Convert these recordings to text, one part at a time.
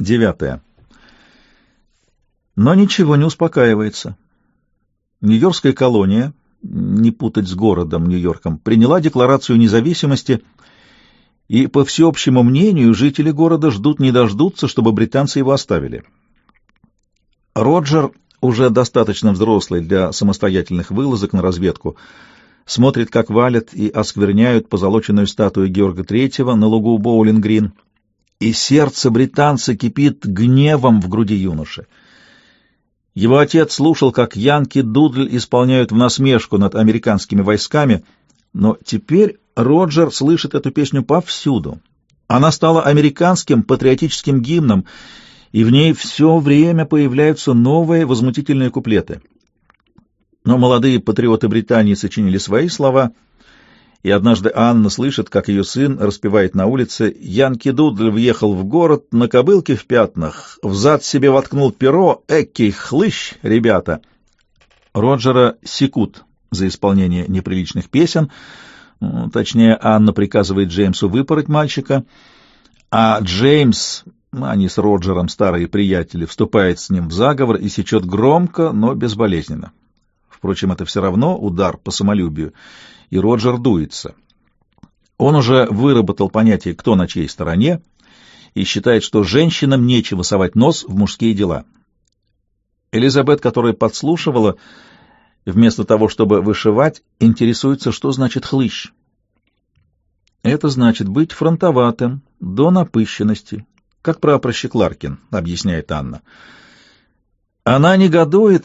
Девятое. Но ничего не успокаивается. Нью-Йоркская колония, не путать с городом Нью-Йорком, приняла декларацию независимости, и, по всеобщему мнению, жители города ждут не дождутся, чтобы британцы его оставили. Роджер, уже достаточно взрослый для самостоятельных вылазок на разведку, смотрит, как валят и оскверняют позолоченную статую Георга Третьего на лугу Боулинг-Грин, и сердце британца кипит гневом в груди юноши. Его отец слушал, как Янки Дудль исполняют в насмешку над американскими войсками, но теперь Роджер слышит эту песню повсюду. Она стала американским патриотическим гимном, и в ней все время появляются новые возмутительные куплеты. Но молодые патриоты Британии сочинили свои слова, и однажды Анна слышит, как ее сын распевает на улице «Янки Дудль въехал в город на кобылке в пятнах, взад себе воткнул перо, экий хлыщ, ребята!» Роджера секут за исполнение неприличных песен, точнее, Анна приказывает Джеймсу выпороть мальчика, а Джеймс, они с Роджером старые приятели, вступает с ним в заговор и сечет громко, но безболезненно. Впрочем, это все равно удар по самолюбию, и Роджер дуется. Он уже выработал понятие «кто на чьей стороне» и считает, что женщинам нечего совать нос в мужские дела. Элизабет, которая подслушивала, вместо того, чтобы вышивать, интересуется, что значит «хлыщ». Это значит быть фронтоватым, до напыщенности, как прапорщик Ларкин, объясняет Анна. Она негодует,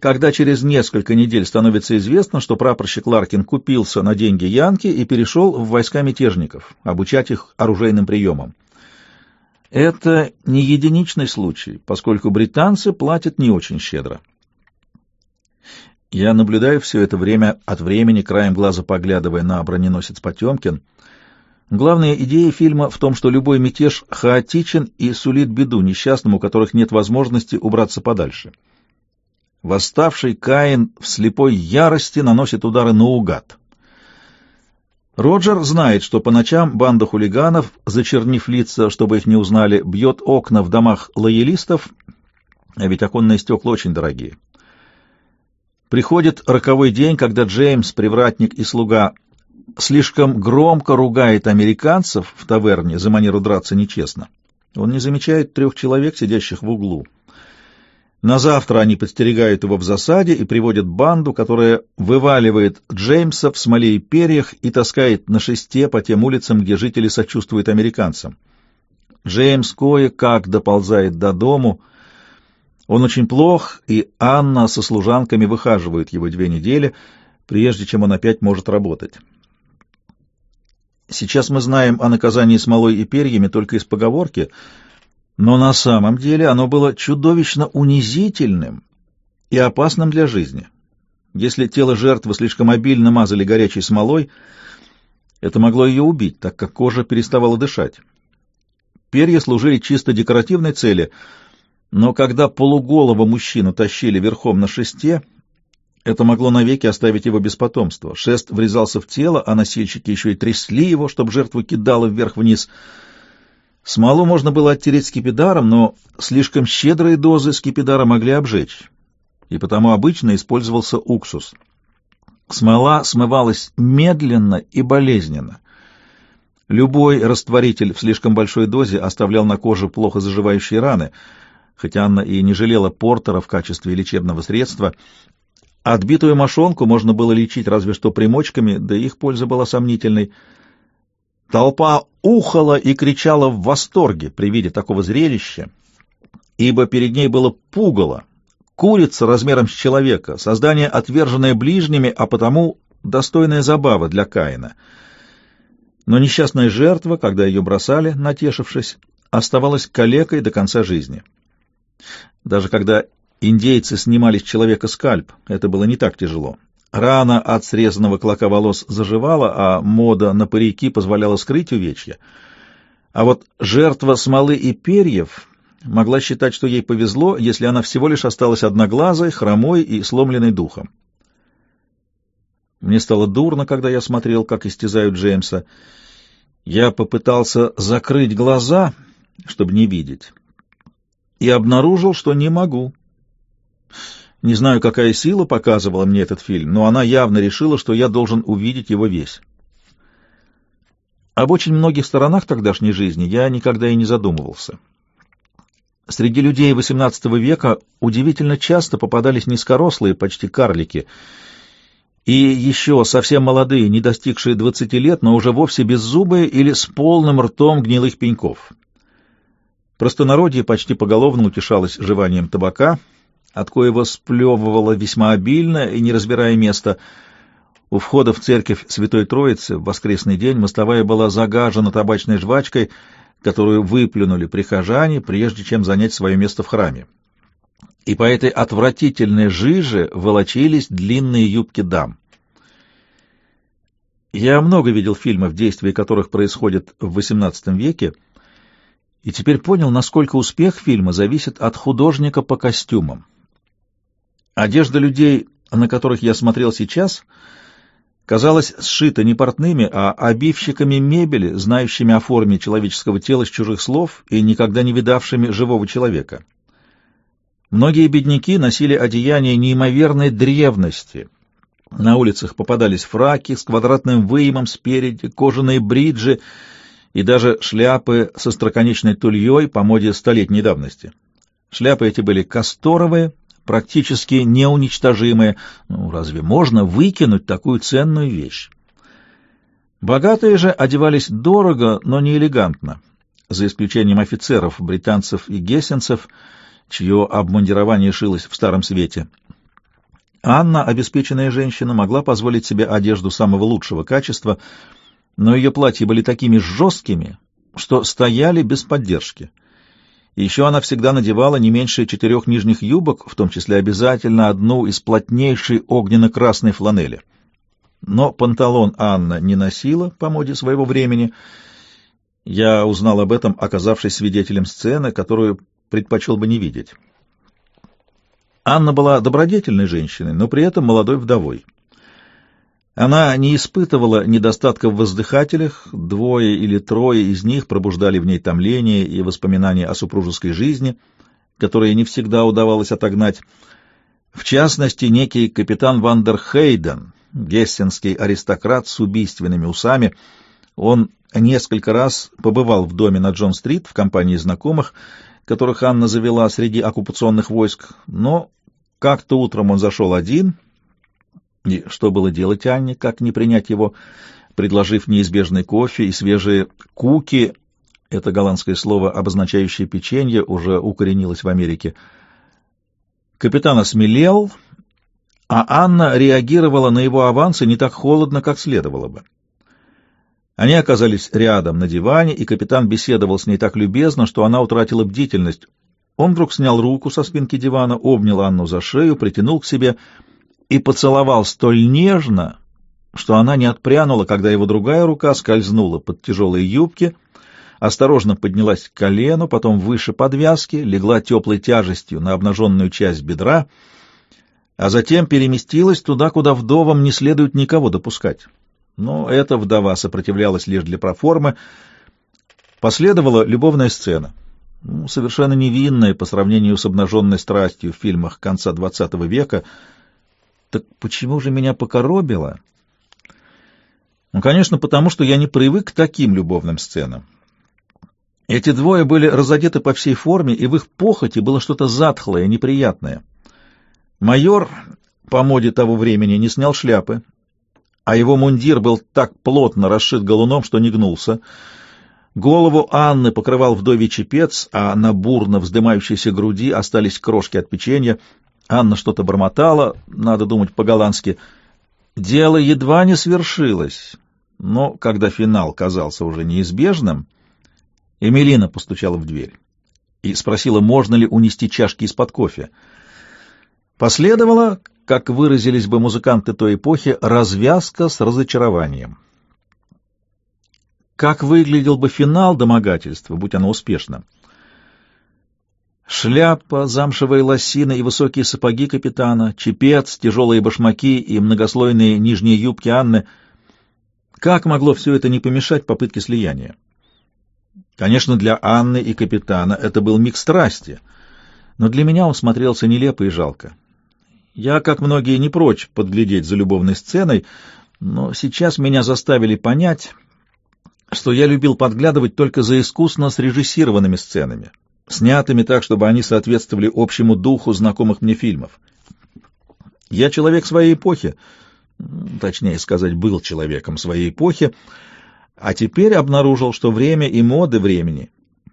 когда через несколько недель становится известно, что прапорщик Ларкин купился на деньги Янки и перешел в войска мятежников, обучать их оружейным приемам. Это не единичный случай, поскольку британцы платят не очень щедро. Я наблюдаю все это время от времени, краем глаза поглядывая на броненосец Потемкин. Главная идея фильма в том, что любой мятеж хаотичен и сулит беду несчастным, у которых нет возможности убраться подальше. Восставший Каин в слепой ярости наносит удары наугад. Роджер знает, что по ночам банда хулиганов, зачернив лица, чтобы их не узнали, бьет окна в домах лоялистов, а ведь оконные стекла очень дорогие. Приходит роковой день, когда Джеймс, привратник и слуга, слишком громко ругает американцев в таверне за манеру драться нечестно. Он не замечает трех человек, сидящих в углу. На завтра они подстерегают его в засаде и приводят банду, которая вываливает Джеймса в смоле и перьях и таскает на шесте по тем улицам, где жители сочувствуют американцам. Джеймс кое-как доползает до дому. Он очень плох, и Анна со служанками выхаживают его две недели, прежде чем он опять может работать. Сейчас мы знаем о наказании смолой и перьями только из поговорки — но на самом деле оно было чудовищно унизительным и опасным для жизни. Если тело жертвы слишком обильно мазали горячей смолой, это могло ее убить, так как кожа переставала дышать. Перья служили чисто декоративной цели, но когда полуголого мужчину тащили верхом на шесте, это могло навеки оставить его без потомства. Шест врезался в тело, а носильщики еще и трясли его, чтобы жертву кидало вверх-вниз — Смолу можно было оттереть скипидаром, но слишком щедрые дозы скипидара могли обжечь, и потому обычно использовался уксус. Смола смывалась медленно и болезненно. Любой растворитель в слишком большой дозе оставлял на коже плохо заживающие раны, хотя Анна и не жалела портера в качестве лечебного средства. Отбитую мошонку можно было лечить разве что примочками, да их польза была сомнительной — Толпа ухала и кричала в восторге при виде такого зрелища, ибо перед ней было пугало, курица размером с человека, создание, отверженное ближними, а потому достойная забава для Каина. Но несчастная жертва, когда ее бросали, натешившись, оставалась калекой до конца жизни. Даже когда индейцы снимали с человека скальп, это было не так тяжело. Рана от срезанного клока волос заживала, а мода на парики позволяла скрыть увечья. А вот жертва смолы и перьев могла считать, что ей повезло, если она всего лишь осталась одноглазой, хромой и сломленной духом. Мне стало дурно, когда я смотрел, как истязают Джеймса. Я попытался закрыть глаза, чтобы не видеть. и обнаружил, что не могу. Не знаю, какая сила показывала мне этот фильм, но она явно решила, что я должен увидеть его весь. Об очень многих сторонах тогдашней жизни я никогда и не задумывался. Среди людей XVIII века удивительно часто попадались низкорослые, почти карлики, и еще совсем молодые, не достигшие 20 лет, но уже вовсе беззубые или с полным ртом гнилых пеньков. Простонародье почти поголовно утешалось жеванием табака, от коего сплевывало весьма обильно и не разбирая места. У входа в церковь Святой Троицы в воскресный день мостовая была загажена табачной жвачкой, которую выплюнули прихожане, прежде чем занять свое место в храме. И по этой отвратительной жиже волочились длинные юбки дам. Я много видел фильмов, действия которых происходят в XVIII веке, и теперь понял, насколько успех фильма зависит от художника по костюмам. Одежда людей, на которых я смотрел сейчас, казалась сшита не портными, а обивщиками мебели, знающими о форме человеческого тела с чужих слов и никогда не видавшими живого человека. Многие бедняки носили одеяния неимоверной древности. На улицах попадались фраки с квадратным выемом спереди, кожаные бриджи и даже шляпы со строконечной тульей по моде столетней давности. Шляпы эти были касторовые, практически неуничтожимые. Ну, разве можно выкинуть такую ценную вещь? Богатые же одевались дорого, но не элегантно, за исключением офицеров, британцев и гессенцев, чье обмундирование шилось в Старом Свете. Анна, обеспеченная женщина, могла позволить себе одежду самого лучшего качества, но ее платья были такими жесткими, что стояли без поддержки. Еще она всегда надевала не меньше четырех нижних юбок, в том числе обязательно одну из плотнейшей огненно-красной фланели. Но панталон Анна не носила по моде своего времени. Я узнал об этом, оказавшись свидетелем сцены, которую предпочел бы не видеть. Анна была добродетельной женщиной, но при этом молодой вдовой. Она не испытывала недостатка в воздыхателях, двое или трое из них пробуждали в ней томление и воспоминания о супружеской жизни, которые не всегда удавалось отогнать. В частности, некий капитан Вандер Хейден, гессенский аристократ с убийственными усами, он несколько раз побывал в доме на Джон-стрит в компании знакомых, которых Анна завела среди оккупационных войск, но как-то утром он зашел один — и что было делать Анне, как не принять его, предложив неизбежный кофе и свежие куки, это голландское слово, обозначающее печенье, уже укоренилось в Америке. Капитан осмелел, а Анна реагировала на его авансы не так холодно, как следовало бы. Они оказались рядом на диване, и капитан беседовал с ней так любезно, что она утратила бдительность. Он вдруг снял руку со спинки дивана, обнял Анну за шею, притянул к себе — и поцеловал столь нежно, что она не отпрянула, когда его другая рука скользнула под тяжелые юбки, осторожно поднялась к колену, потом выше подвязки, легла теплой тяжестью на обнаженную часть бедра, а затем переместилась туда, куда вдовам не следует никого допускать. Но эта вдова сопротивлялась лишь для проформы. Последовала любовная сцена, ну, совершенно невинная по сравнению с обнаженной страстью в фильмах конца XX века — так почему же меня покоробило? Ну, конечно, потому что я не привык к таким любовным сценам. Эти двое были разодеты по всей форме, и в их похоти было что-то затхлое, неприятное. Майор по моде того времени не снял шляпы, а его мундир был так плотно расшит галуном, что не гнулся. Голову Анны покрывал вдовий чепец, а на бурно вздымающейся груди остались крошки от печенья. Анна что-то бормотала, надо думать по-голландски. Дело едва не свершилось, но когда финал казался уже неизбежным, Эмилина постучала в дверь и спросила, можно ли унести чашки из-под кофе. Последовала, как выразились бы музыканты той эпохи, развязка с разочарованием. Как выглядел бы финал домогательства, будь оно успешно? Шляпа, замшевые лосины и высокие сапоги капитана, чепец, тяжелые башмаки и многослойные нижние юбки Анны. Как могло все это не помешать попытке слияния? Конечно, для Анны и капитана это был миг страсти, Но для меня он смотрелся нелепо и жалко. Я, как многие, не прочь подглядеть за любовной сценой, но сейчас меня заставили понять, что я любил подглядывать только за искусно срежиссированными сценами, снятыми так, чтобы они соответствовали общему духу знакомых мне фильмов. Я человек своей эпохи, точнее сказать, был человеком своей эпохи, а теперь обнаружил, что время и моды времени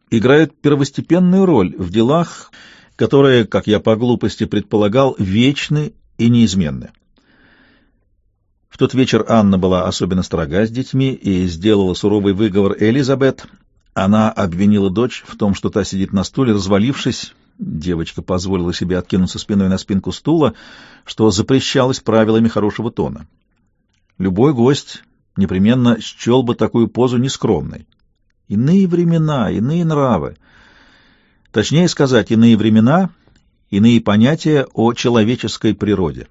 играют первостепенную роль в делах, которые, как я по глупости предполагал, вечны и неизменны. В тот вечер Анна была особенно строга с детьми и сделала суровый выговор Элизабет. Она обвинила дочь в том, что та сидит на стуле, развалившись. Девочка позволила себе откинуться спиной на спинку стула, что запрещалось правилами хорошего тона. Любой гость непременно счел бы такую позу нескромной. Иные времена, иные нравы. Точнее сказать, иные времена, иные понятия о человеческой природе.